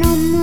no more.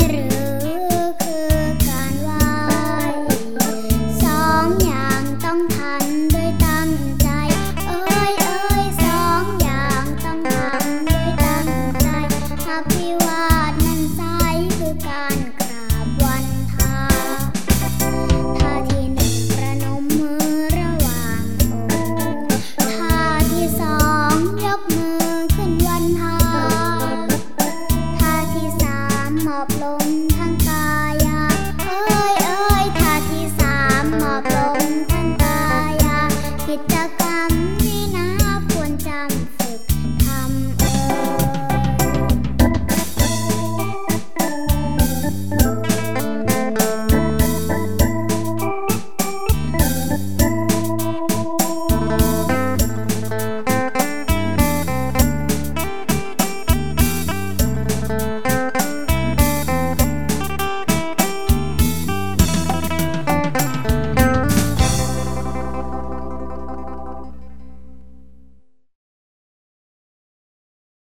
Ir. upload.